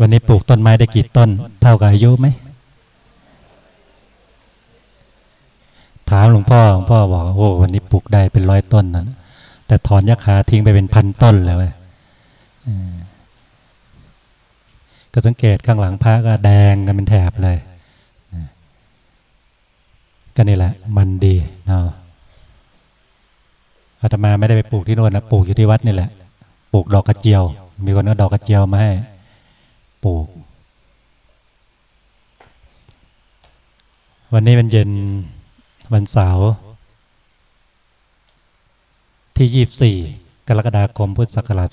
วันนี้ปลูกต้นไม้ได้กี่ต้น เท่ากับอายุไหม ถามหลวงพ่อหลวงพ่อบอกโอ้วันนี้ปลูกได้เป็นร้อยต้นนะแต่ถอนยาคาทิ้งไปเป็นพันต้นเลยเว้ยก็สังเกตข้างหลังพระก็แดงกันเป็นแถบเลยก็นี่แหละ มันดีเนาะอาตมาไม่ได้ไปปลูกที่โน่นนะปลูกอยู่ที่วัดนี่แหละปลูกดอกกระเจียว มีคนเอาดอกกระเจียวมาให้ ปลูก วันนี้เป็นเย็นวันเสาร์ที่ยี่สี่กรกฎาคมพุทธศักราช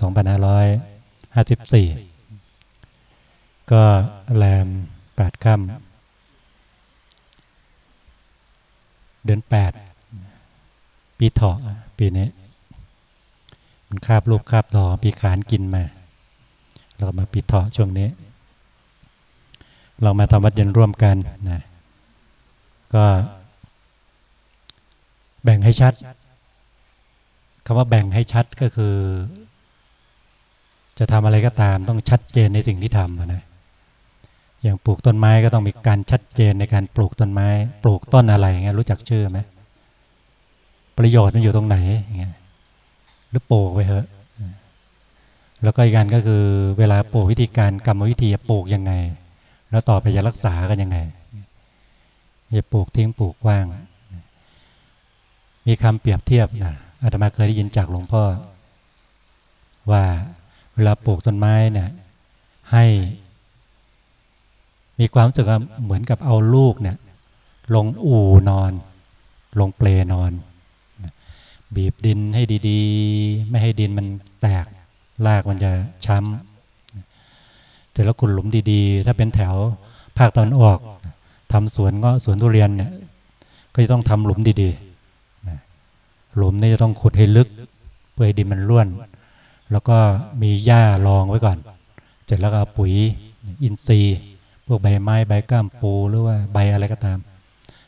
2554 ก็แรมแปดค่ำเดือนแปดปีเถาะปีนี้มันคาบลูกคาบดอปีขานกินมา เราก็มาปีเถาะช่วงนี้ เรามาทำวัดเย็นร่วมกันนะก็แบ่งให้ชัดคำว่าแบ่งให้ชัดก็คือ จะทำอะไรก็ตามต้องชัดเจนในสิ่งที่ทำนะอย่างปลูกต้นไม้ก็ต้องมีการชัดเจนในการปลูกต้นไม้ ปลูกต้นอะไรเงี้ยรู้จักชื่อไหมประโยชน์มันอยู่ตรงไหนเงี้ยหรือปลูกไปเถอะแล้วก็อีกการก็คือเวลาปลูกวิธีการกรรมวิธีปลูกยังไง แล้วต่อไปจะรักษากันยังไงจะปลูกทิ้งปลูกว่าง มีคำเปรียบเทียบนะอาตมาเคยได้ยินจากหลวงพ่อ ว่าเวลาปลูกต้นไม้เนี่ยให้ มีความรู้สึกเหมือนกับเอาลูกเนี่ย ลงอู่นอน ลงเปลนอน บีบดินให้ดี ๆ ไม่ให้ดินมันแตกรากมันจะช้ำ แต่แล้วคุณหลุมดีๆ ถ้าเป็นแถวภาคตอนออกทำสวนเงาะสวนทุเรียนเนี่ยก็จะต้องทำหลุมดีๆหลุมนี่จะต้องขุดให้ลึกเพื่อให้ดินมันร่วน แล้วก็มีหญ้ารองไว้ก่อน เสร็จแล้วก็ปุ๋ยอินทรีย์พวกใบไม้ใบก้ามปูหรือว่าใบอะไรก็ตาม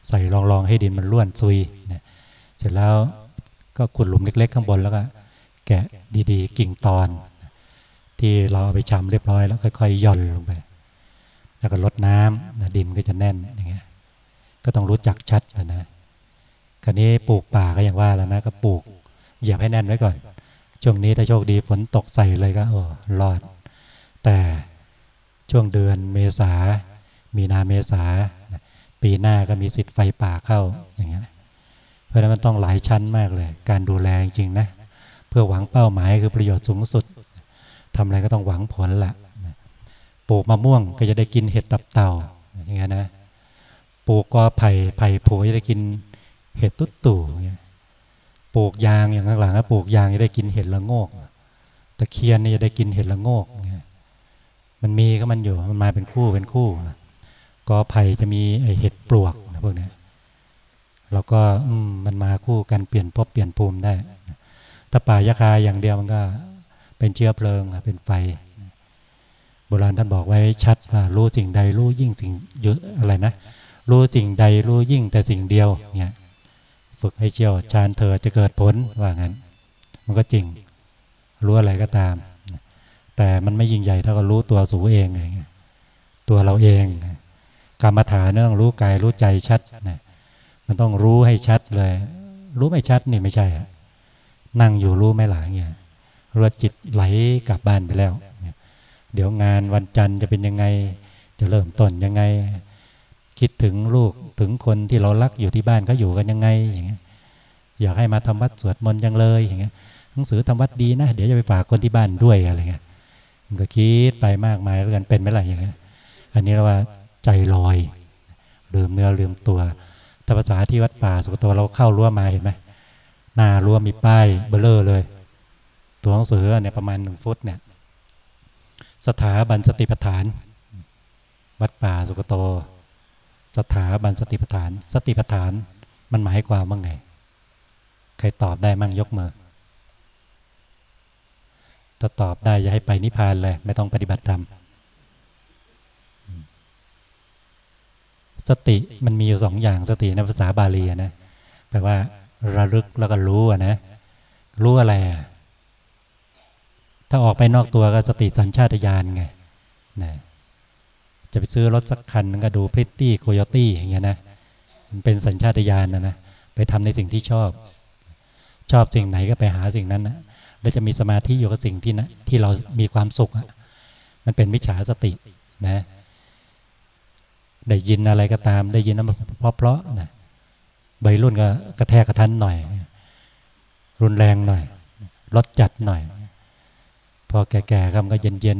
ใส่รองๆให้ดินมันร่วนซุยเนี่ยเสร็จแล้วก็ขุดหลุมเล็กๆข้างบนแล้วก็แกะดีๆ กิ่งตอน ที่เราเอาไปชำเรียบร้อยแล้วค่อยๆย่อนลงไป แล้วก็ลดน้ำนะดินก็จะแน่นอย่างเงี้ยก็ต้องรู้จักชัดนะนะคราวนี้ปลูกป่าก็อย่างว่าแล้วนะก็ปลูกเหยียบให้แน่นไว้ก่อนช่วงนี้ถ้าโชคดีฝนตกใส่เลยก็โอ้รอด แต่ช่วงเดือนเมษา มีนาเมษา ปีหน้าก็มีสิทธิ์ไฟป่าเข้าอย่างเงี้ยเพราะนั้นมันต้องหลายชั้นมากเลย การดูแลจริงๆนะ เพื่อหวังเป้าหมายคือประโยชน์สูงสุด ทำอะไรก็ต้องหวังผลละปลูกมะม่วงก็จะได้กินเห็ดตับเต่าอย่างเงี้ยนะปลูกกอไผ่ไผ่ผูจะได้กินเห็ดตุ๊ดตู่เงี้ยปลูกยางอย่างข้างหลังก็ปลูกยางจะได้กินเห็ดละโงกตะเคียนนี่จะได้กินเห็ดละโงกเงี้ยมันมีก็มันอยู่มันมาเป็นคู่เป็นคู่กอไผ่จะมีไอเห็ดปลวกนะพวกนี้แล้วก็มันมาคู่กันเปลี่ยนพบเปลี่ยนภูมิได้ถ้าป่ายาคาอย่างเดียวมันก็ เป็นเชื้อเพลิงเป็นไฟ โบราณท่านบอกไว้ชัดว่ารู้สิ่งใดรู้ยิ่งสิ่งยอะอะไรนะ รู้สิ่งใดรู้ยิ่งแต่สิ่งเดียวเนี่ยฝึกให้เชี่ยวชาญเธอจะเกิดผลว่างั้น มันก็จริง รู้อะไรก็ตาม แต่มันไม่ยิ่งใหญ่เท่ากับรู้ตัวสูเองไงตัวเราเองกรรมฐานต้องรู้กายรู้ใจชัดนะมันต้องรู้ให้ชัดเลย รู้ไม่ชัดนี่ไม่ใช่นั่งอยู่รู้ไม่หลายเงี้ย รู้จิตไหลกลับบ้านไปแล้ว เดี๋ยวงานวันจันทร์จะเป็นยังไง จะเริ่มต้นยังไง คิดถึงลูกถึงคนที่เรารักอยู่ที่บ้านเขาอยู่กันยังไงอย่างเงี้ยอยากให้มาทำวัดสวดมนต์ยังเลยอย่างเงี้ยหนังสือทำวัดดีนะ เดี๋ยวจะไปฝากคนที่บ้านด้วยอะไรเงี้ยมันก็คิดไปมากมายแล้วกันเป็นไหมล่ะอย่างเงี้ยอันนี้เราว่าใจลอยลืมเนื้อลืมตัวถ้าภาษาที่วัดป่าสุกโตเราเข้ารั้วมาเห็นไหมหน้ารั้วมีป้ายเบลเลอร์เลย ตัวหนังสือเนี่ยประมาณหนึ่งฟุตเนี่ย สถาบันสติปัฏฐาน วัดป่าสุกโต สถาบันสติปัฏฐาน สติปัฏฐานมันหมายความว่าไง ใครตอบได้มั่งยกมือถ้าตอบได้จะให้ไปนิพพานเลย ไม่ต้องปฏิบัติธรรมสติมันมีอยู่สองอย่างสติในภาษาบาลีนะแปลว่าระลึกแล้วก็รู้นะรู้อะไรอะ ถ้าออกไปนอกตัวก็สติสัญชาตญาณไงนะจะไปซื้อรถสักคันก็ดูพริตตี้โคโยตี้อย่างเงี้ยนะมันเป็นสัญชาตญาณนะนะไปทำในสิ่งที่ชอบ ชอบสิ่งไหนก็ไปหาสิ่งนั้นนะแล้วจะมีสมาธิอยู่กับสิ่งที่นะที่เรามีความสุขมันเป็นมิจฉาสตินะได้ยินอะไรก็ตาม ได้ยินนั้นเพราะๆนะใบรุ่นก็กระแทกกระทันหน่อย รุนแรงหน่อยรสจัดหน่อย พอแก่ๆก็มันก็เย็น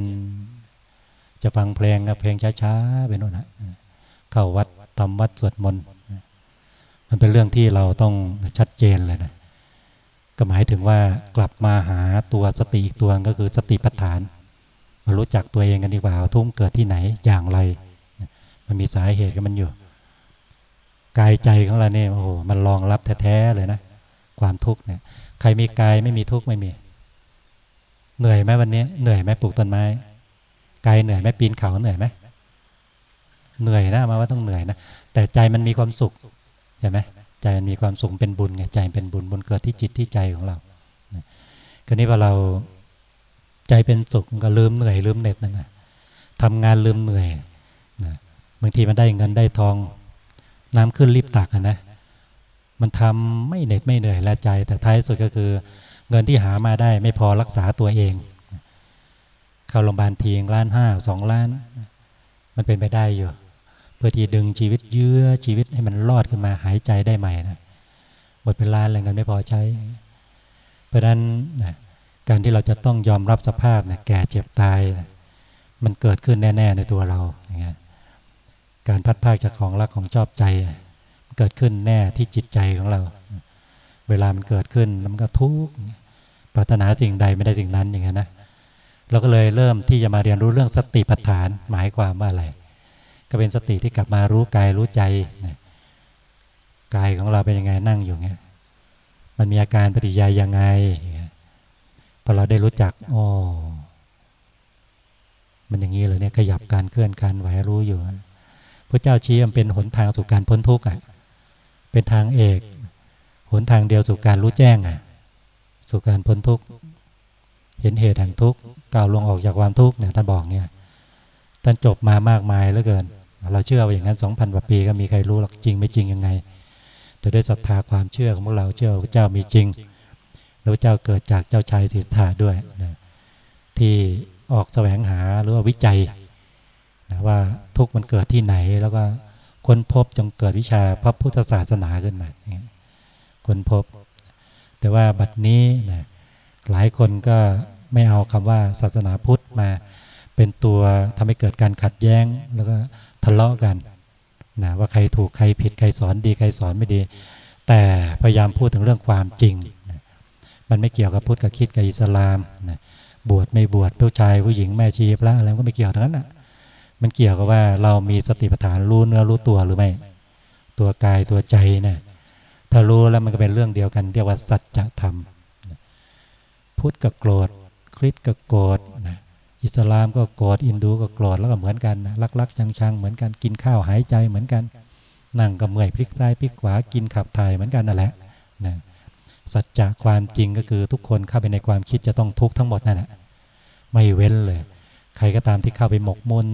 ๆ จะฟังเพลงกับเพลงช้าๆไปโน่นนะเข้าวัดทำวัดสวดมนต์มันเป็นเรื่องที่เราต้องชัดเจนเลยนะก็หมายถึงว่ากลับมาหาตัวสติอีกตัวก็คือสติปัฏฐานมารู้จักตัวเองกันดีกว่าทุ่มเกิดที่ไหนอย่างไร มันมีสาเหตุกันมันอยู่ กายใจของเราเนี่ยโอ้โหมันรองรับแท้ๆเลยนะ ความทุกข์เนี่ย ใครมีกายไม่มีทุกข์ไม่มี เหนื่อยไหมวันนี้เหนื่อยไหมปลูกต้นไม้กายเหนื่อยไหมปีนเขาเหนื่อยไหมเหนื่อยนะมาว่าต้องเหนื่อยนะแต่ใจมันมีความสุขใช่ไหมใจมันมีความสุขเป็นบุญไงใจเป็นบุญบุญเกิดที่จิตที่ใจของเราคราวนี้พอเราใจเป็นสุขก็ลืมเหนื่อยลืมเหน็ดนั่นนะทำงานลืมเหนื่อยนะบางทีมันได้เงินได้ทอง น้ำขึ้นรีบตักนะมันทำไม่เหน็ดไม่เหนื่อยละใจ แต่ท้ายสุดก็คือ เงินที่หามาได้ไม่พอรักษาตัวเอง เข้าโรงพยาบาลทีงล้านห้าสองล้าน มันเป็นไปได้อยู่ เพื่อที่ดึงชีวิตเยื้อชีวิตให้มันรอดขึ้นมาหายใจได้ใหม่นะหมดเป็นล้านเลยเงินไม่พอใช้ เพราะนั้นนะการที่เราจะต้องยอมรับสภาพนะแก่เจ็บตายนะมันเกิดขึ้นแน่ ๆ ในตัวเราอย่างเงี้ยการพัดพากจากของรักของชอบใจ เกิดขึ้นแน่ที่จิตใจของเรา เวลามันเกิดขึ้นมันก็ทุกข์ปรารถนาสิ่งใดไม่ได้สิ่งนั้นอย่างเงี้ยนะเราก็เลยเริ่มที่จะมาเรียนรู้เรื่องสติปัฏฐาน หมายความว่าอะไร ก็เป็นสติที่กลับมารู้กายรู้ใจนะกายของเราเป็นยังไงนั่งอยู่เงี้ยมันมีอาการปฏิยายยังไงพอเราได้รู้จักอ๋อมันอย่างนี้เลยเนี่ยขยับการเคลื่อนการไหวรู้อยู่พระเจ้าชี้มันเป็นหนทางสู่การพ้นทุกข์อะเป็นทางเอก นทางเดียวสู่การรู้แจ้งอะ สู่การพ้นทุกข์เห็นเหตุแห่งทุกข์ก้าวลงออกจากความทุกข์เนี่ยท่านบอกเนี่ยท่านจบมามากมายเหลือเกิน เราเชื่อว่าอย่างนั้นสองพันกว่าปีก็มีใครรู้หรอกจริงไม่จริงยังไง แต่ด้วยศรัทธาความเชื่อของพวกเราเชื่อพระเจ้ามีจริงพระเจ้าเกิดจากเจ้าชายสิทธาด้วยนะที่ออกแสวงหาหรือว่าวิจัยนะว่าทุกมันเกิดที่ไหนแล้วก็ค้นพบจงเกิดวิชาพระพุทธศาสนาขึ้นมา ค้นพบ แต่ว่าบัดนี้นะหลายคนก็ไม่เอาคำว่าศาสนาพุทธมาเป็นตัวทำให้เกิดการขัดแย้งแล้วก็ทะเลาะกันนะว่าใครถูกใครผิดใครสอนดีใครสอนไม่ดี แต่พยายามพูดถึงเรื่องความจริงนะมันไม่เกี่ยวกับพุทธกับคิดกับอิสลามนะบวชไม่บวชผู้ชายผู้หญิงแม่ชีพระอะไรก็ไม่เกี่ยวทั้งนั้นอะมันเกี่ยวกับว่าเรามีสติปัฏฐานรู้เนื้อรู้ตัวหรือไม่ ตัวกายตัวใจนะ ถ้ารู้แล้วมันก็เป็นเรื่องเดียวกัน เรียกว่าสัจธรรมพุทธกับโกรธคริสกับโกรธนะอิสลามก็โกรธอินดูก็โกรธแล้วก็เหมือนกันรักรักชังชังเหมือนกันกินข้าวหายใจเหมือนกัน นั่งกับเมื่อยพลิกซ้ายพลิกขวากินขับถ่ายเหมือนกันนั่นแหละนะสัจจะความจริงก็คือทุกคนเข้าไปในความคิดจะต้องทุกข์ทั้งหมดนั่นแหละไม่เว้นเลย ใครก็ตามที่เข้าไปหมกมุ่น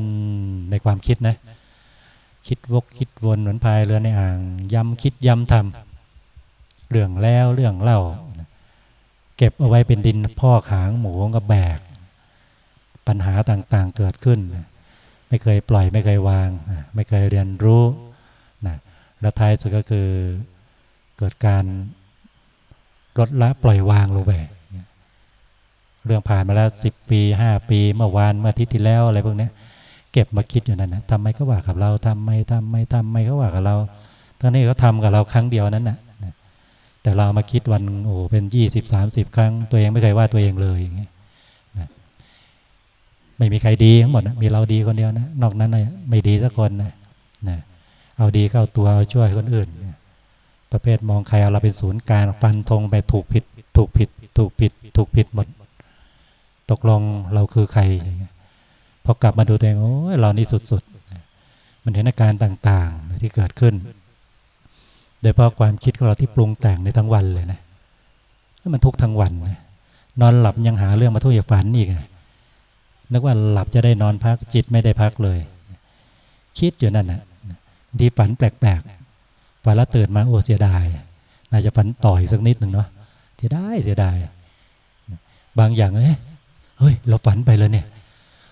ในความคิดนะ คิดวกคิดวนเหมือนพายเรือในอ่างย้ำคิดย้ำทำ เรื่องแล้วเรื่องเล่า เก็บเอาไว้เป็นดินพ่อขางหมูกับแบก ปัญหาต่างๆเกิดขึ้น ไม่เคยปล่อยไม่เคยวาง ไม่เคยเรียนรู้นะแล้วท้ายสุดก็คือเกิดการลดละปล่อยวางลงไปเรื่องผ่านมาแล้วสิบปีห้าปีเมื่อวานเมื่ออาทิตย์ที่แล้วอะไรพวกนี้เก็บมาคิดอยู่นั่นนะทำไมก็ว่ากับเราทำไมทำไมทำไมเขาว่ากับเราตอนนี้เขาทากับเราครั้งเดียวนั้นน่ะ แต่เรามาคิดวันโอ้เป็นยี่สิบสามสิบครั้ง ตัวเองไม่เคยว่าตัวเองเลยอย่างเงี้ยไม่มีใครดีทั้งหมดมีเราดีคนเดียวนะนอกนั้นไม่ดีสักคนนะนะเอาดีเข้าตัวเอาช่วยคนอื่นประเภทมองใครเอาเราเป็นศูนย์กลางฟันธงไปถูกผิด ถูกผิด ถูกผิด ถูกผิดหมด ตกลงเราคือใครพอกลับมาดูตัวเองโอ้เรานี่สุดๆมันเห็นอาการต่างๆที่เกิดขึ้น โดยเพราะความคิดของเราที่ปรุงแต่งในทั้งวันเลยนะมันทุกทั้งวันนะนอนหลับยังหาเรื่องมาทุกอย่างฝันอีกนะนึกว่าหลับจะได้นอนพักจิตไม่ได้พักเลย คิดอยู่นั่นนะดีฝันแปลกๆฝันแล้วตื่นมาโอ้เสียดาย น่าจะฝันต่อยสักนิดหนึ่งเนาะเสียดายเสียดายบางอย่างเอ้ยเฮ้ย เราฝันไปเลยเนี่ย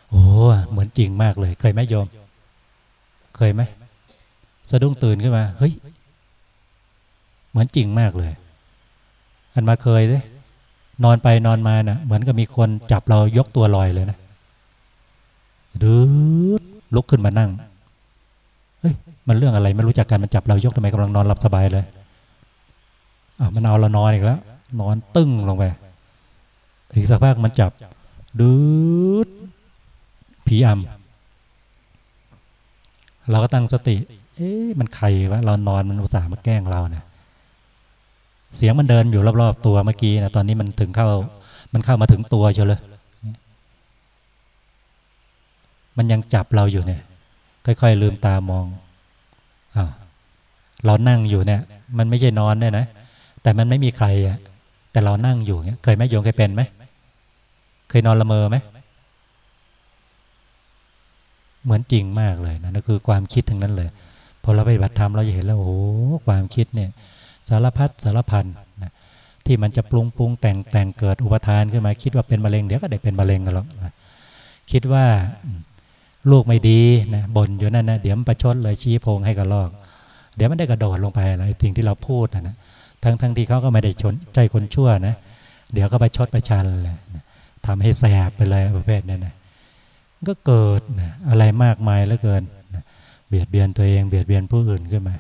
โอ้เหมือนจริงมากเลย เคยไหมโยม เคยไหมสะดุ้งตื่นขึ้นมา เฮ้ย เหมือนจริงมากเลย อันมาเคยเลยนอนไปนอนมานะ่ะ เหมือนกับมีคนจับเรายกตัวลอยเลยนะดื้อลุกขึ้นมานั่งเฮ้ยมันเรื่องอะไรไม่รู้จักกันมันจับเรายกทำไมกำลังนอนหลับสบายเลยอะมันเอาเรานอนอีกแล้ว นอนตึ้งลงไปอีกสักพักมันจับดื้อผีอำเราก็ตั้งสติ เอ๊ะมันใครวะเรานอนมันอุตส่าห์มาแกล้งเราเนะี่ย เสียงมันเดินอยู่รอบๆตัวเมื่อกี้นะตอนนี้มันถึงเข้า มันเข้ามาถึงตัวเชียวเลย มันยังจับเราอยู่เนี่ย ค่อยๆลืมตามองอ้าวเรานั่งอยู่เนี่ย มันไม่ใช่นอนเนี่ยนะแต่มันไม่มีใครอะแต่เรานั่งอยู่เนี่ยเคยไหมโยงเคยเป็นไหมเคยนอนละเมอไหมเหมือนจริงมากเลยนะนั่นคือความคิดทั้งนั้นเลยพอเราไปปฏิบัติธรรมเราจะเห็นแล้วโอ้ความคิดเนี่ย สารพัดสารพันนะที่มันจะปรุงปรุงแต่งแต่งเกิดอุปทานขึ้นมา คิดว่าเป็นมะเร็งเดี๋ยวก็ได้เป็นมะเร็งกันหรอกนะคิดว่าลูกไม่ดีนะบ่นอยู่นั่นนะเดี๋ยวมันประชดเลยชี้โพงให้กระลอก เดี๋ยวมันได้กระโดดลงไปอะไรสิ่งที่เราพูดนะนะทั้งทั้งที่เขาก็ไม่ได้ชนใจคนชั่วนะ เดี๋ยวก็ไปชดประชันเลยนะทำให้แสบไปเลยประเภทนั้นนะก็เกิดนะอะไรมากมายเหลือเกินนะเบียดเบียนตัวเองเบียดเบียนผู้อื่นขึ้นมา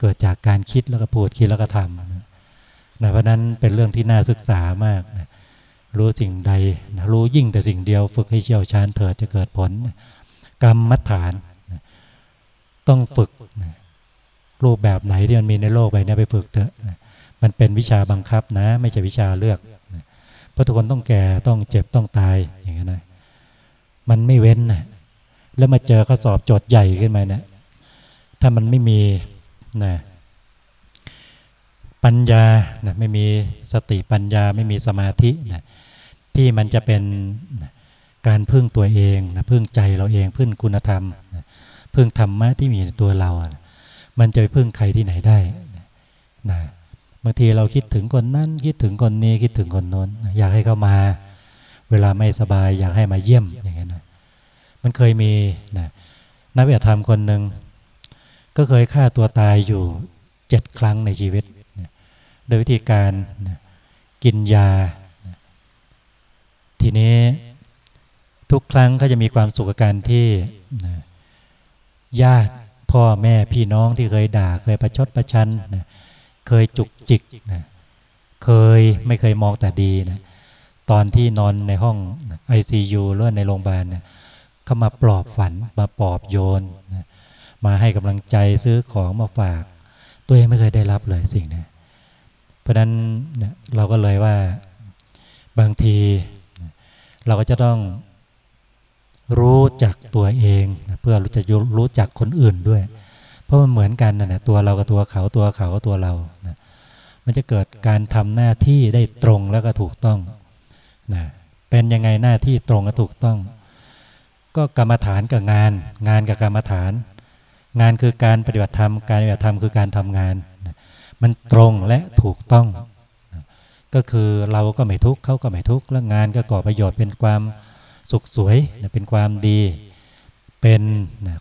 เกิดจากการคิดแล้วก็พูดคิดแล้วก็ทำนะเพราะนั้นเป็นเรื่องที่น่าศึกษามากนะรู้สิ่งใดนะรู้ยิ่งแต่สิ่งเดียวฝึกให้เชี่ยวชาญเถิดจะเกิดผลนะกรรมมัฐานนะต้องฝึกนะรูปแบบไหนที่มันมีในโลกไปเนี่ยไปฝึกเถอะนะมันเป็นวิชาบังคับนะ ไม่ใช่วิชาเลือกนะเพราะทุกคนต้องแก่ต้องเจ็บต้องตายอย่างนี้นะมันไม่เว้นนะแล้วมาเจอข้อสอบโจทย์ใหญ่ขึ้นมาเนะี่ยถ้ามันไม่มี นะปัญญานะไม่มีสติปัญญาไม่มีสมาธินะที่มันจะเป็นนะการพึ่งตัวเองนะพึ่งใจเราเองพึ่งคุณธรรมนะพึ่งธรรมะที่มีในตัวเรานะมันจะไปพึ่งใครที่ไหนได้นะนะบางทีเราคิดถึงคนนั้น คิดถึงคนนี้คิดถึงคนโน้นอยากให้เขามา เวลาไม่สบายอยากให้มาเยี่ยมอย่างนี้นะมันเคยมีนะนักวิทยาธรรมคนหนึ่ง ก็เคยฆ่าตัวตายอยู่เจ็ดครั้งในชีวิต โดยวิธีการกินยา ทีนี้ทุกครั้งก็จะมีความสุขกับการที่ญาติพ่อแม่พี่น้องที่เคยด่าเคยประชดประชันเคยจุกจิกเคยไม่เคยมองแต่ดีนะตอนที่นอนในห้อง ICU หรือในโรงพยาบาลเนี่ยเขามาปลอบฝันมาปลอบโยนนะ มาให้กำลังใจซื้อของมาฝาก ตัวเองไม่เคยได้รับเลยสิ่งนี้เพราะนั้นเราก็เลยว่าบางที เราก็จะต้องรู้จักตัวเองเพื่อจะรู้จักคนอื่นด้วย เพราะมันเหมือนกันนะตัวเรากับตัวเขาตัวเขากับตัวเรานะมันจะเกิดการทำหน้าที่ได้ตรงแล้วก็ถูกต้องนะเป็นยังไงหน้าที่ตรงและถูกต้อง ก็กรรมฐานกับงาน งานกับกรรมฐาน งานคือการปฏิบัติธรรม การปฏิบัติธรรมคือการทำงาน มันตรงและถูกต้อง ก็คือเราก็ไม่ทุกข์เขาก็ไม่ทุกข์แล้วงานก็ก่อประโยชน์เป็นความสุขสวย เป็นความดี เป็น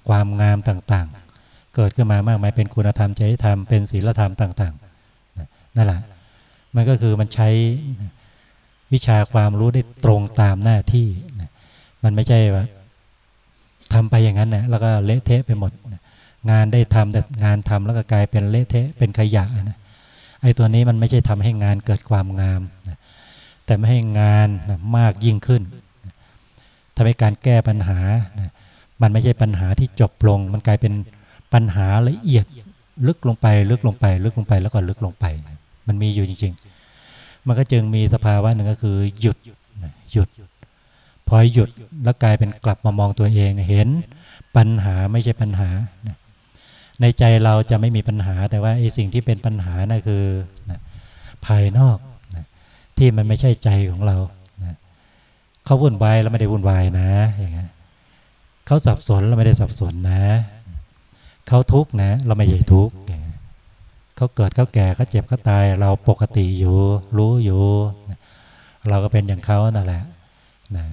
ความงามต่างๆ เกิดขึ้นมามากมายเป็นคุณธรรมจริยธรรม เป็นศีลธรรมต่างๆ นั่นแหละ มันก็คือมันใช้วิชาความรู้ได้ตรงตามหน้าที่ มันไม่ใช่ว่าทำไปอย่างนั้นนะแล้วก็เละเทะไปหมดนะ งานได้ทำแต่งานทำแล้วก็กลายเป็นเละเทะเป็นขยะนะไอ้ตัวนี้มันไม่ใช่ทำให้งานเกิดความงามนะแต่ไม่ให้งานนะมากยิ่งขึ้นนะทำให้การแก้ปัญหานะมันไม่ใช่ปัญหาที่จบลง มันกลายเป็นปัญหาละเอียดลึกลงไป ลึกลงไป ลึกลงไปแล้วก็ลึกลงไป มันมีอยู่จริง ๆ มันก็จึงมีสภาวะหนึ่งก็คือหยุดหยุดพอหยุดแล้วกลายเป็นกลับมามองตัวเองเห็นปัญหาไม่ใช่ปัญหานะ ในใจเราจะไม่มีปัญหา แต่ว่าไอ้สิ่งที่เป็นปัญหานะั่นคือนะภายนอกนะที่มันไม่ใช่ใจของเรานะเขาวุ่นวายแล้วไม่ได้วุ่นวายนะอย่างเงี้ยเขาสับสนแล้วไม่ได้สับสนนะ เขาทุกข์นะ เราไม่ใช่ทุกข์เขาเกิดเขาแก่เขาเจ็บเขาตาย เราปกติอยู่ รู้อยู่เราก็เป็นอย่างเขานั่นแหละนะ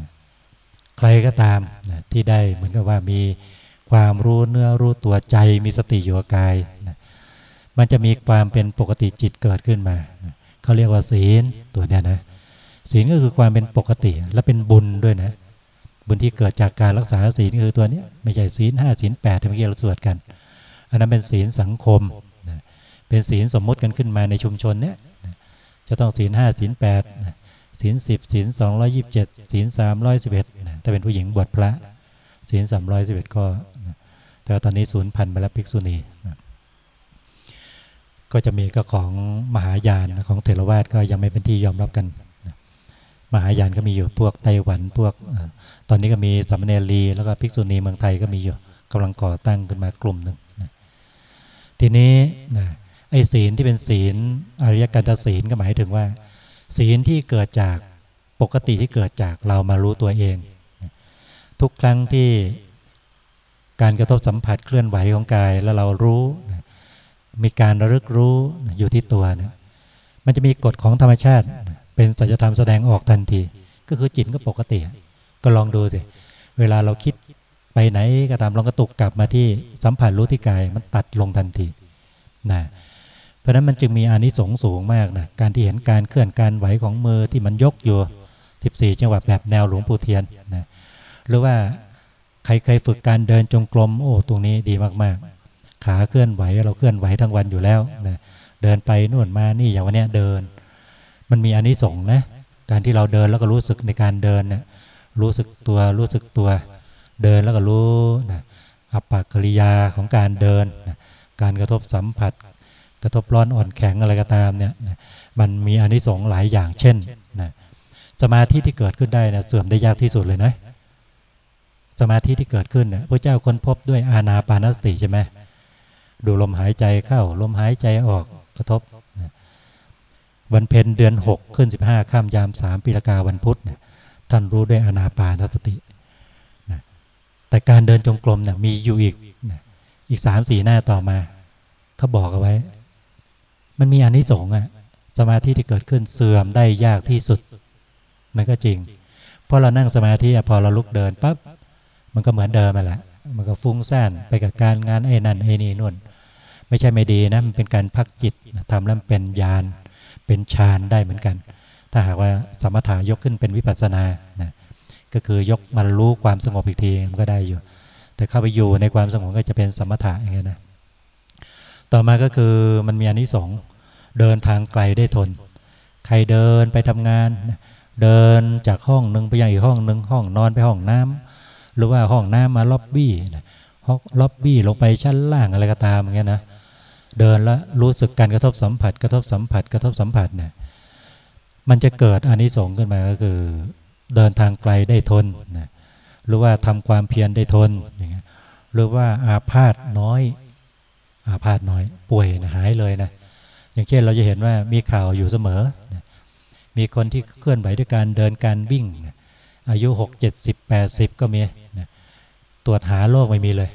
ใครก็ตามนะที่ได้เหมือนกับว่ามี ความรู้เนื้อรู้ตัวใจมีสติอยู่กับกายนะมันจะมีความเป็นปกติจิตเกิดขึ้นมานะเขาเรียกว่าศีลตัวเนี้ยนะศีลก็คือความเป็นปกติและเป็นบุญด้วยนะบุญที่เกิดจากการรักษาศีลคือตัวนี้ไม่ใช่ศีลห้าศีลแปดที่เมื่อกี้เราสวดกัน อันนั้นเป็นศีลสังคมนะเป็นศีลสมมติกันขึ้นมาในชุมชนเนี้ยนะจะต้องศีลห้าศีลแปดศีลสิบศีลสองร้อยยิบเจ็ดศีลสามร้อยสิบเอ็ดถ้าเป็นผู้หญิงบวชพระ ศีลสามร้อยสิบเอ็ดก็แต่ตอนนี้ศูนย์พันไปแล้วภิกษุณีนะก็จะมีก็ของมหายานของเถรวาทก็ยังไม่เป็นที่ยอมรับกันมหายานก็มีอยู่พวกไต้หวันพวกตอนนี้ก็มีสัมเนรีแล้วก็ภิกษุณีเมืองไทยก็มีอยู่กำลังก่อตั้งขึ้นมากลุ่มหนึ่งนะทีนี้นะไอ้ศีลที่เป็นศีลอริยกันตศีลก็หมายถึงว่า ศีลที่เกิดจากปกติที่เกิดจากเรามารู้ตัวเอง ทุกครั้งที่การกระทบสัมผัสเคลื่อนไหวของกายแล้วเรารู้ มีการระลึกรู้อยู่ที่ตัวนะมันจะมีกฎของธรรมชาติ เป็นสัจธรรมแสดงออกทันที ก็คือจิตก็ปกติ ก็ลองดูสิ เวลาเราคิดไปไหนก็ตามลองกระตุกกลับมาที่สัมผัสรู้ที่กายมันตัดลงทันทีนะเพราะนั้นมันจึงมีอานิสงส์สูงมากนะการที่เห็นการเคลื่อนการไหวของมือที่มันยกอยู่ 14 จังหวะแบบแนวหลวงปู่เทียนนะ หรือว่าใครเคยฝึกการเดินจงกรมโอ้ตรงนี้ดีมากๆ ขาเคลื่อนไหวเราเคลื่อนไหวทั้งวันอยู่แล้วนะเดินไปนู่นมานี่อย่างวันนี้เดิน มันมีอนนิสงส์นะการที่เราเดินแล้วก็รู้สึกในการเดินเนี่ยรู้สึกตัวรู้สึกตัว เดินแล้วก็รู้นะอัปปกิริยาของการเดินนะการกระทบสัมผัส กระทบร้อนอ่อนแข็งอะไรก็ตามเนี่ยนะมันมีอนนิสงส์หลายอย่างเช่นนะสมาธิที่เกิดขึ้นได้นะเสื่อมได้ยากที่สุดเลยนะ สมาธิที่เกิดขึ้นเนี่ยพระเจ้าค้นพบด้วยอาณาปานสติใช่ไหมดูลมหายใจเข้า ลมหายใจออกกระทบวันเพ็ญเดือนหกขึ้นสิบห้าข้ามยามสามปีละกาวันพุธเนี่ยท่านรู้ด้วยอานาปานสตินะแต่การเดินจงกรมเนี่ยมีอยู่อีกนะอีกสามสี่หน้าต่อมาเขาบอกเอาไว้ มันมีอนนิสงส์อะสมาธิที่เกิดขึ้นเสื่อมได้ยากที่สุด มันก็จริง เพราะเรานั่งสมาธิพอเราลุกเดินปั๊บ มันก็เหมือนเดิมมาแหละ มันก็ฟุ้งซ่านไปกับการงานไอ้นั่นไอ้นี่นู่น ไม่ใช่ไม่ดีนะ มันเป็นการพักจิตทำแล้วเป็นญาณ เป็นฌานได้เหมือนกัน ถ้าหากว่าสมถายกขึ้นเป็นวิปัสสนานะก็คือยกมารู้ความสงบอีกทีมันก็ได้อยู่ แต่เข้าไปอยู่ในความสงบก็จะเป็นสมถะอย่างเงี้ยนะ ต่อมาก็คือมันมีอันิสงส์เดินทางไกลได้ทน ใครเดินไปทำงาน เดินจากห้องหนึ่งไปยังอีกห้องหนึ่งห้องนอนไปห้องน้ำ หรือว่าห้องน้ำมาล็อบบี้ห้องล็อบบี้ลงไปชั้นล่างอะไรก็ตามอย่างเงี้ยนะเดินแล้วรู้สึกการกระทบสัมผัส กระทบสัมผัส กระทบสัมผัสเนี่ยมันจะเกิดอานิสงส์ขึ้นมาก็คือ เดินทางไกลได้ทนนะหรือว่าทำความเพียรได้ทนอย่างเงี้ยหรือว่าอาพาธน้อย อาพาธน้อย ป่วยนะหายเลยนะอย่างเช่นเราจะเห็นว่ามีข่าวอยู่เสมอนะมีคนที่เคลื่อนไหวด้วยการเดินการวิ่งนะ อายุหกเจ็ดสิบแปดสิบก็มีนะตรวจหาโรคไม่มีเลย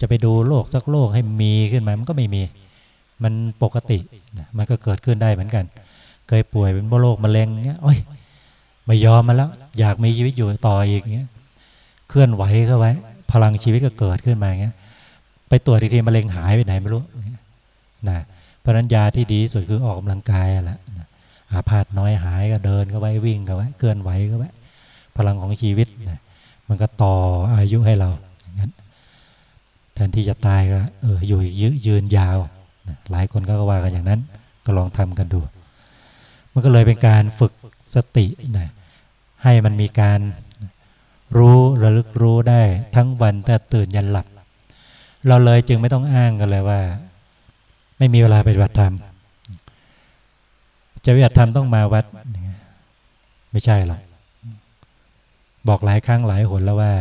จะไปดูโรคสักโรคให้มีขึ้นมามันก็ไม่มี มันปกตินะมันก็เกิดขึ้นได้เหมือนกัน เคยป่วยเป็นโรคมะเร็งเงี้ยโอ้ยไม่ยอมมาแล้ว อยากมีชีวิตอยู่ต่ออีกเงี้ยเคลื่อนไหวเข้าไว้ พลังชีวิตก็เกิดขึ้นมาเงี้ยไปตรวจทีมะเร็งหายไปไหนไม่รู้นะเพราะนั้นยาที่ดีสุดคือออกกำลังกายแหละ อาพาธน้อยหายก็เดินก็ไว้วิ่งก็ไว้เคลื่อนไหวก็ไว้พลังของชีวิตนะมันก็ต่ออายุให้เราแทนที่จะตายก็เอออยู่ยืยืนยาวหลายคนก็ว่ากันอย่างนั้น ก็ลองทำกันดู มันก็เลยเป็นการฝึกสตินะให้มันมีการรู้ระลึกรู้ได้ทั้งวันแต่ตื่นยันหลับ เราเลยจึงไม่ต้องอ้างกันเลยว่า ไม่มีเวลาปฏิบัติธรรม จะปฏิบัติธรรมต้องมาวัด ไม่ใช่หรอกบอกหลายครั้งหลายหนแล้วว่า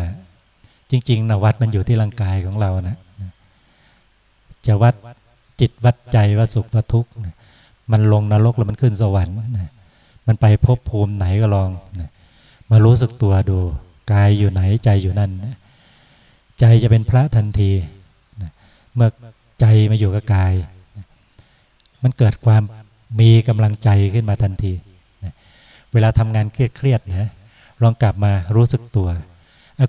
จริงๆนะวัดมันอยู่ที่ร่างกายของเรานะจะวัดจิตวัดใจว่าสุขว่าทุกข์มันลงนรกแล้วมันขึ้นสวรรค์นะมันไปพบภูมิไหนก็ลองนะมารู้สึกตัวดูกายอยู่ไหนใจอยู่นั่นนะใจจะเป็นพระทันทีนะเมื่อใจมาอยู่กับกายนะมันเกิดความ มีกำลังใจขึ้นมาทันทีนะเวลาทำงานเครียดๆนะลองกลับมารู้สึกตัว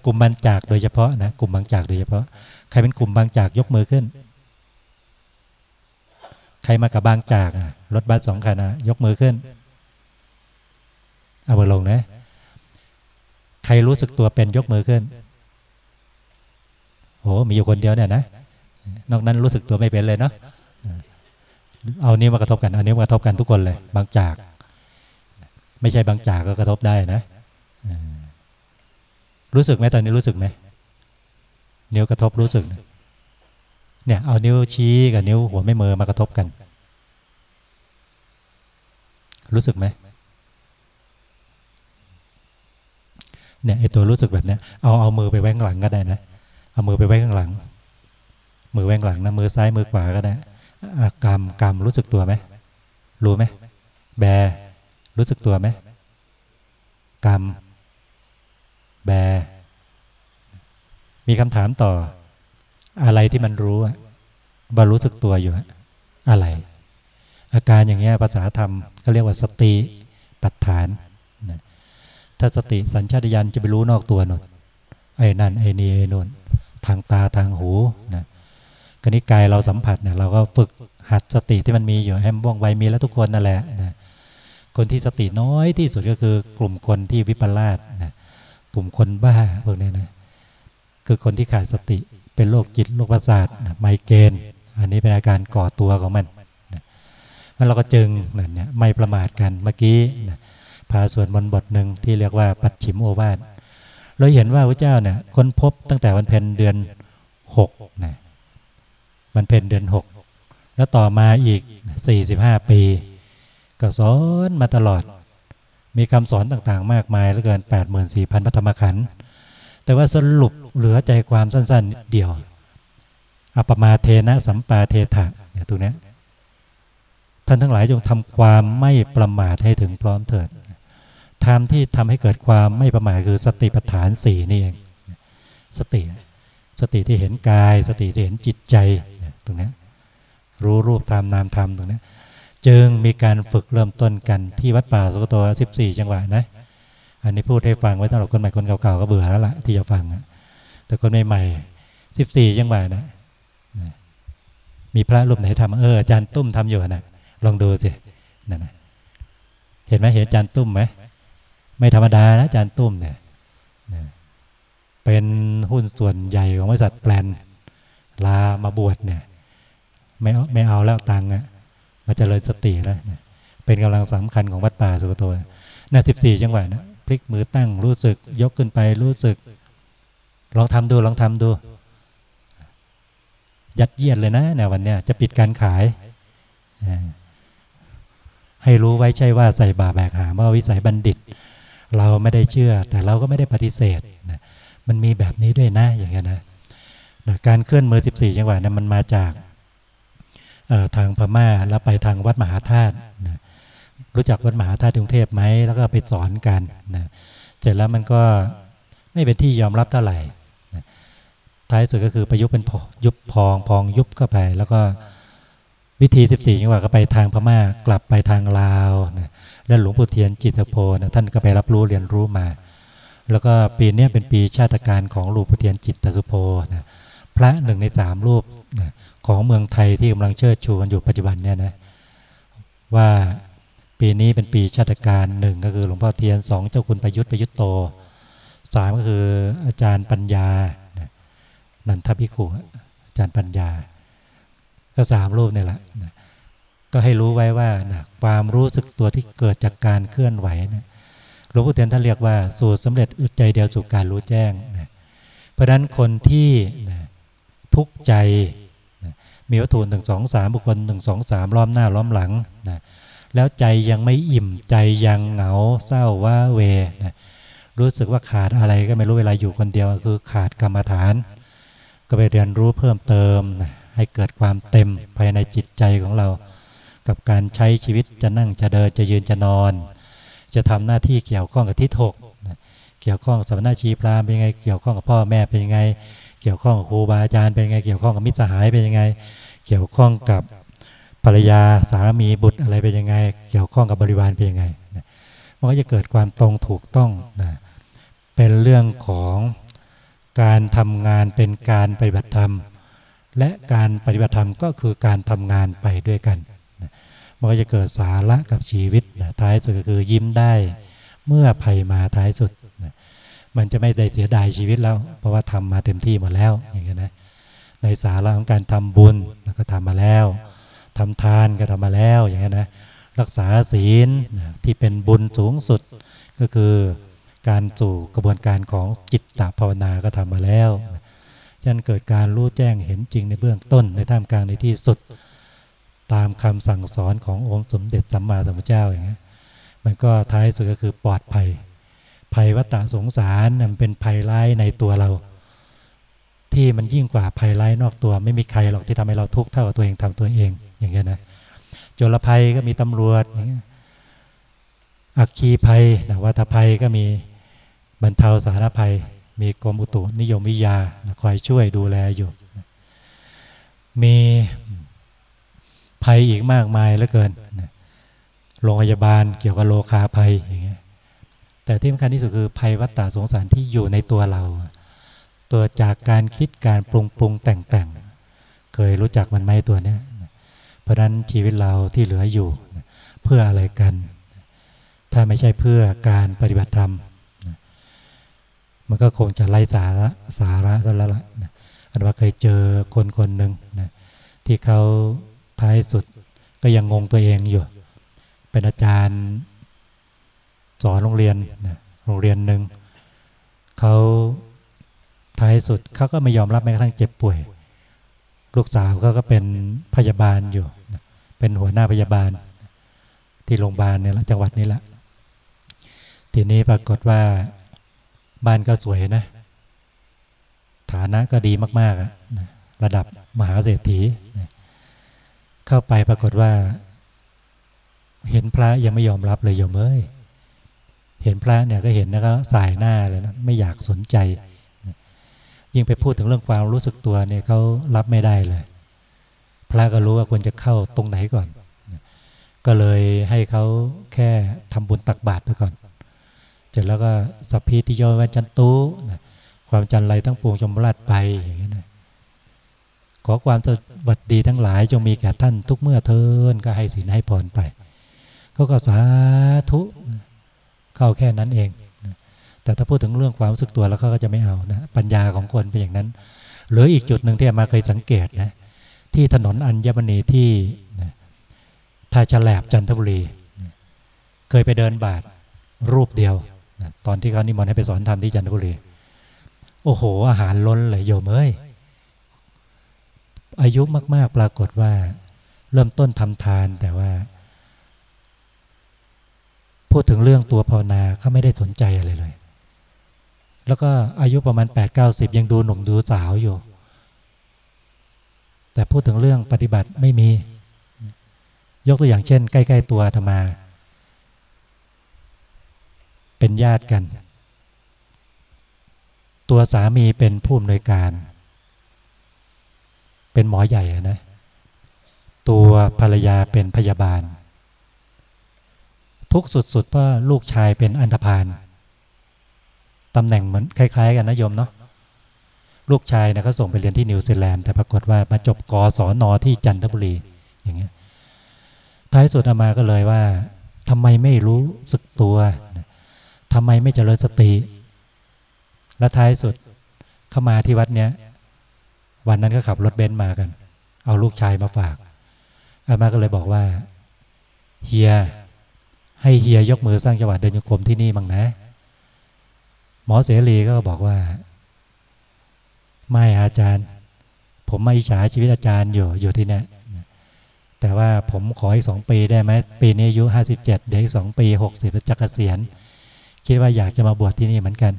กลุ่มบางจากโดยเฉพาะนะกลุ่มบางจากโดยเฉพาะ ใครเป็นกลุ่มบางจากยกมือขึ้น ใครมากับบางจากรถบัสสองคันนะยกมือขึ้น เอามือลงนะ ใครรู้สึกตัวเป็นยกมือขึ้นโหมีอยู่คนเดียวเนี่ยนะนอกนั้นรู้สึกตัวไม่เป็นเลยเนาะ เอานิ้วมากระทบกันเอานิ้มากระทบกันทุกคนเลย บางจาก ไม่ใช่บางจากก็กระทบได้นะรู้สึกไหมตอนนี้รู้สึกไหมนิ้วกระทบรู้สึก เนี่ย เอานิ้วชี้กับนิ้วหัวไม่มือมากระทบกัน รู้สึกไหมเนี่ยไอตัวรู้สึกแบบเนี้ยเอาเอามือไปไว้ข้างหลังก็ได้นะเอามือไปไว้ข้างหลัง มือไว้ข้างหลังนะมือซ้ายมือขวาก็ได้ กำกำรู้สึกตัวไหมรู้ไหมแบรู้สึกตัวไหมกำแบมีคำถามต่อ อะไรที่มันรู้ว่ารู้สึกตัวอยู่อะไร อาการอย่างเงี้ยภาษาธรรมก็เรียกว่าสติปัฏฐานนะถ้าสติสัญชาตญาณจะไปรู้นอกตัวนนไอ้นั่นไอ้นี่ไอ้นนทางตาทางหูนะ กนิกายเราสัมผัสเนี่ยเราก็ฝึกหัดสติที่มันมีอยู่แฮมว่องไวมีแล้วทุกคนนั่นแหละนะคนที่สติน้อยที่สุดก็คือกลุ่มคนที่วิปลาสนะกลุ่มคนบ้าพวกนี้นะคือคนที่ขาดสติเป็นโรคจิตโรคประสาทนะไมเกรนอันนี้เป็นอาการก่อตัวของมันนะมันเราก็จึงนั่นเนี่ยไม่ประมาทกันเมื่อกี้นะพาส่วนบนบทหนึ่งที่เรียกว่าปัจฉิมโอวาทเราเห็นว่าพระเจ้าเนี่ยค้นพบตั้งแต่วันเพ็ญเดือนหกนะ วันเพ็ญเดือนหกแล้วต่อมาอีก 45 ปี ก็สอนมาตลอด มีคำสอนต่างๆ มากมายเหลือเกิน 84,000พระธรรมขันธ์แต่ว่าสรุปเหลือใจความสั้น ๆ เดียว อปมาเทนะสัมปาเทถะเนี่ยตรงนี้ท่านทั้งหลายจงทำความไม่ประมาทให้ถึงพร้อมเถิดทำที่ทำให้เกิดความไม่ประมาทคือสติปัฏฐานสี่นี่เอง สติ สติที่เห็นกาย สติที่เห็นจิตใจ ตรงนี้รู้รูปธรรมนามธรรมตรงนี้จึงมีการฝึกเริ่มต้นกันที่วัดป่าสุกโตสิบสี่จังหวะนะ อันนี้พูดให้ฟังไว้ตั้งแต่คนใหม่คนเก่าๆก็เบื่อแล้วล่ะที่จะฟัง แต่คนใหม่ๆสิบสี่จังหวะนะมีพระรูปไหนทำเอออาจารย์ตุ้มทำอยู่นะลองดูสินั่นนะเห็นไหมเห็นอาจารย์ตุ้มไหมไม่ธรรมดานะอาจารย์ตุ้มเนี่ยเป็นหุ้นส่วนใหญ่ของบริษัทแปลนลามาบวชเนี่ย ไม่ไม่เอาแล้วตังค์อะมาเจริญสติแล้วเป็นกำลังสำคัญของวัดป่าสุกโตนะสิบสี่จังหวะนะพลิกมือตั้งรู้สึก ยกขึ้นไปรู้สึก ลองทำดูลองทำดู ยัดเยียดเลยนะในวันเนี้ยจะปิดการขาย ให้รู้ไว้ใช่ว่าใส่บาแบกหาว่าวิสัยบัณฑิต เราไม่ได้เชื่อ แต่เราก็ไม่ได้ปฏิเสธนะมันมีแบบนี้ด้วยนะอย่างเงี้ยนะการเคลื่อนมือ 14 จังหวะนะมันมาจาก ทางพม่าแล้วไปทางวัดมหาธาตุนะรู้จักวัดมหาธาตุกรุงเทพไหมแล้วก็ไปสอนกันนะเสร็จแล้วมันก็ไม่เป็นที่ยอมรับเท่าไหร่นะท้ายสุดก็คือประยุกต์เป็นยุบพองพองยุบเข้าไป แล้วก็วิธี 14จังหวะก็ไปทางพม่ากลับไปทางลาวนะแล้วหลวงปู่เทียนจิตโพนะท่านก็ไปรับรู้เรียนรู้มา แล้วก็ปีนี้เป็นปีชาติการของหลวงปู่เทียนจิตตสุโพนะพระหนึ่งในสามรูปนะ ของเมืองไทยที่กำลังเชิดชูกันอยู่ปัจจุบันเนี่ยนะว่าปีนี้เป็นปีชาติการหนึ่งก็คือหลวงพ่อเทียนสองเจ้าคุณประยุทธ์ประยุทธ์โตสามก็คืออาจารย์ปัญญา นันทพิขุอาจารย์ปัญญา ก็สามรูปนี่แหละนะก็ให้รู้ไว้ว่านะความรู้สึกตัวที่เกิดจากการเคลื่อนไหวนะหลวงพ่อเทียนท่านเรียกว่าสูตรสำเร็จอึดใจเดียวสู่การรู้แจ้งนะเพราะฉะนั้นคนที่นะทุกข์ใจ มีวัตถุหนึ่งสองสามบุคคลหนึ่งสองสามล้อมหน้าล้อมหลังนะแล้วใจยังไม่อิ่มใจยังเหงาเศร้าว่าเวนะรู้สึกว่าขาดอะไรก็ไม่รู้เวลาอยู่คนเดียวคือขาดกรรมฐาน ก็ไปเรียนรู้เพิ่มเติมนะให้เกิดความเต็มภายในจิตใจของเรา กับการใช้ชีวิตจะนั่งจะเดินจะยืนจะนอน จะทำหน้าที่เกี่ยวข้องกับทิศหกเกี่ยวข้องกับสมณชีพราหมณ์เป็นยังไง เกี่ยวข้องกับพ่อแม่เป็นยังไง เกี่ยวข้องกับครูบาอาจารย์เป็นยังไง เกี่ยวข้องกับมิตรสหายเป็นยังไง เกี่ยวข้องกับภรรยาสามีบุตรอะไรเป็นยังไง เกี่ยวข้องกับบริวารเป็นยังไงมันก็จะเกิดความตรงถูกต้องนะเป็นเรื่องของการทำงานเป็นการปฏิบัติธรรม และการปฏิบัติธรรมก็คือการทำงานไปด้วยกันมันก็จะเกิดสาระกับชีวิตนะท้ายสุดก็คือยิ้มได้ เมื่อภัยมาท้ายสุด มันจะไม่ได้เสียดายชีวิตแล้ว เพราะว่าทำมาเต็มที่หมดแล้วอย่างเงี้ยนะในสาระของการทำบุญก็ทำมาแล้วทำทานก็ทำมาแล้วอย่างเงี้ยนะรักษาศีลที่เป็นบุญสูงสุดก็คือการสู่กระบวนการของจิตตภาวนาก็ทำมาแล้วฉะนั้นเกิดการรู้แจ้งเห็นจริงในเบื้องต้นในท่ามกลางในที่สุด ตามคำสั่งสอนขององค์สมเด็จสัมมาสัมพุทธเจ้าอย่างเงี้ยมันก็ท้ายสุดก็คือปลอดภัย ภัยวัฏสงสารมันเป็นภัยร้ายในตัวเรา ที่มันยิ่งกว่าภัยร้ายนอกตัว ไม่มีใครหรอกที่ทำให้เราทุกข์เท่ากับตัวเองทำตัวเอง อย่างเงี้ยนะจลภัยก็มีตำรวจอย่างเงี้ยอักคีภัยนะวัฏภัยก็มีบรรเทาสาธารณภัย มีกรมอุตุนิยมวิทยาคอยช่วยดูแลอยู่ มีภัยอีกมากมายเหลือเกินโรงพยาบาลเกี่ยวกับโลคาภัยอย่างเงี้ย แต่ที่สำคัญที่สุดคือภัยวัฏฏะสงสารที่อยู่ในตัวเรา ตัวจากการคิดการปรุงปรุงแต่งแต่งเคยรู้จักมันไหมตัวเนี้ยเพราะนั้นชีวิตเราที่เหลืออยู่ เพื่ออะไรกัน ถ้าไม่ใช่เพื่อการปฏิบัติธรรม มันก็คงจะไร้สาระสาระซะแล้วล่ะอันว่าเคยเจอคนคนหนึ่งนะที่เขาท้ายสุดก็ยังงงตัวเองอยู่ เป็นอาจารย์ สอนโรงเรียนโรงเรียนหนึ่งเขาท้ายสุดเขาก็ไม่ยอมรับแม้กระทั่งเจ็บป่วย ลูกสาวเขาก็เป็นพยาบาลอยู่ เป็นหัวหน้าพยาบาล ที่โรงพยาบาลเนี่ยจังหวัดนี้แหละทีนี้ปรากฏว่าบ้านก็สวยนะ ฐานะก็ดีมากๆระดับมหาเศรษฐีเข้าไปปรากฏว่า เห็นพระยังไม่ยอมรับเลยโยมเอ้ย เห็นพระเนี่ยก็เห็นนะก็สายหน้าเลยนะไม่อยากสนใจ ยิ่งไปพูดถึงเรื่องความรู้สึกตัวเนี่ยเขารับไม่ได้เลย พระก็รู้ว่าควรจะเข้าตรงไหนก่อน ก็เลยให้เขาแค่ทำบุญตักบาตรไปก่อน เสร็จแล้วก็สัพพีติโยวัจันตุนะความจันไรทั้งปวงจมราดไปอย่างนี้นะขอความสวัสดีทั้งหลายจงมีแก่ท่านทุกเมื่อเทินก็ให้ศีลให้พรไป ก็ก็สาธุ เข้าแค่นั้นเอง แต่ถ้าพูดถึงเรื่องความรู้สึกตัวแล้วเขาก็จะไม่เอานะปัญญาของคนเป็นอย่างนั้น หรืออีกจุดหนึ่งที่มาเคยสังเกตนะที่ถนนอัญมณีที่ท่าฉลบจันทบุรี เคยไปเดินบาทรูปเดียว ตอนที่เขานิมนต์ให้ไปสอนธรรมที่จันทบุรี โอ้โห อาหารล้นเลยโยมเอ้ยอายุมาก ๆ ปรากฏว่า เริ่มต้นทำทานแต่ว่า พูดถึงเรื่องตัวภาวนาเขาไม่ได้สนใจอะไรเลย แล้วก็อายุประมาณ 8 9 0 ยังดูหนุ่มดูสาวอยู่ แต่พูดถึงเรื่องปฏิบัติไม่มี ยกตัวอย่างเช่น ใกล้ ๆ ตัวธรรมา เป็นญาติกัน ตัวสามีเป็นผู้อำนวยการ เป็นหมอใหญ่นะ ตัวภรรยาเป็นพยาบาล ทุกสุดๆเพราะลูกชายเป็นอันธพาลตำแหน่งเหมือนคล้าย ๆ กันนะโยมเนาะลูกชายนะเขาส่งไปเรียนที่นิวซีแลนด์แต่ปรากฏว่ามาจบกศนที่จันทบุรีอย่างเงี้ยท้ายสุดอามาก็เลยว่าทำไมไม่รู้สึกตัวทำไมไม่เจริญสติ และท้ายสุดเข้ามาที่วัดเนี้ยวันนั้นก็ขับรถเบนซ์มากัน เอาลูกชายมาฝากอามาก็เลยบอกว่าเฮีย ให้เฮียยกมือสร้างจังหวัดเดินโยกรมที่นี่มั้งนะ หมอเสรีก็บอกว่า ไม่อาจารย์ ผมไม่อิจฉาชีวิตอาจารย์อยู่อยู่ที่นี่แต่ว่าผมขออีกสองปีได้ไหมปีนี้อายุห้าสิบเจ็ดเดี๋ยวอีกสองปีหกสิบจะเกษียณคิดว่าอยากจะมาบวชที่นี่เหมือนกัน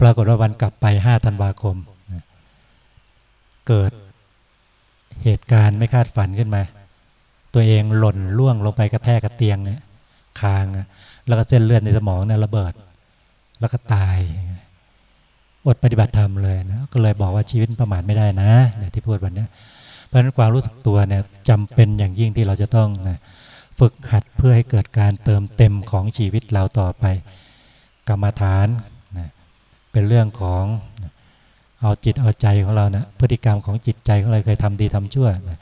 ปรากฏว่าวันกลับไปห้าธันวาคม เกิดเหตุการณ์ไม่คาดฝันขึ้นมา ตัวเองหล่นล่วงลงไปกระแทกกระเตียงเนี่ยคางแล้วก็เส้นเลือดในสมองเนี่ยระเบิด แล้วก็ตายอดปฏิบัติธรรมเลยนะก็เลยบอกว่าชีวิตประมาทไม่ได้นะเนี่ยที่พูดวันนี้เพราะฉะนั้นความรู้สึกตัวเนี่ยจำเป็นอย่างยิ่งที่เราจะต้องนะฝึกหัดเพื่อให้เกิดการเติมเต็มของชีวิตเราต่อไป กรรมฐานนะเป็นเรื่องของเอาจิตเอาใจของเรานะพฤติกรรมของจิตใจของเราเคยทำดีทำชั่วนะ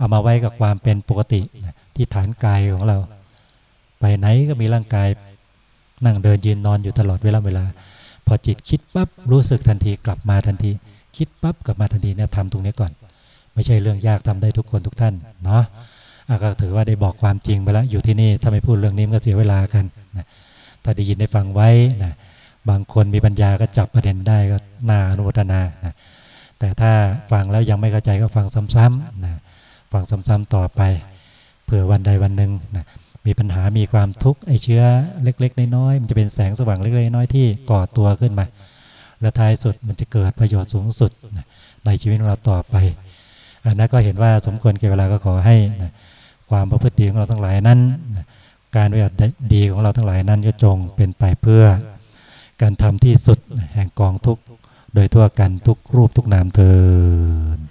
เอามาไว้กับความเป็นปกติที่ฐานกายของเรา ไปไหนก็มีร่างกายนั่งเดินยืนนอนอยู่ตลอดเวลาเวลา พอจิตคิดปั๊บรู้สึกทันทีกลับมาทันที คิดปั๊บกลับมาทันทีเนี่ยทำตรงนี้ก่อน ไม่ใช่เรื่องยากทำได้ทุกคนทุกท่านเนาะก็ถือว่าได้บอกความจริงไปแล้วอยู่ที่นี่ถ้าไม่พูดเรื่องนี้มันก็เสียเวลากันนะถ้าได้ยินได้ฟังไว้นะบางคนมีปัญญาก็จับประเด็นได้ก็นาอนุโมทนานะแต่ถ้าฟังแล้วยังไม่เข้าใจก็ฟังซ้ำๆนะ ฟังซ้ำๆต่อไปเผื่อวันใดวันหนึ่งนะมีปัญหามีความทุกข์ไอเชื้อเล็ก ๆ น้อยๆมันจะเป็นแสงสว่างเล็กๆน้อยๆที่ก่อตัวขึ้นมา และท้ายสุดมันจะเกิดประโยชน์สูงสุดในชีวิตของเราต่อไปอันนั้นก็เห็นว่าสมควรเก็บเวลาก็ขอให้นะความประพฤติดีของเราทั้งหลายนั้นนะการปฏิบัติดีของเราทั้งหลายนั้นก็จงเป็นไปเพื่อ การทำที่สุดแห่งกองทุกโดยทั่วกันทุกรูปทุกนามเทิน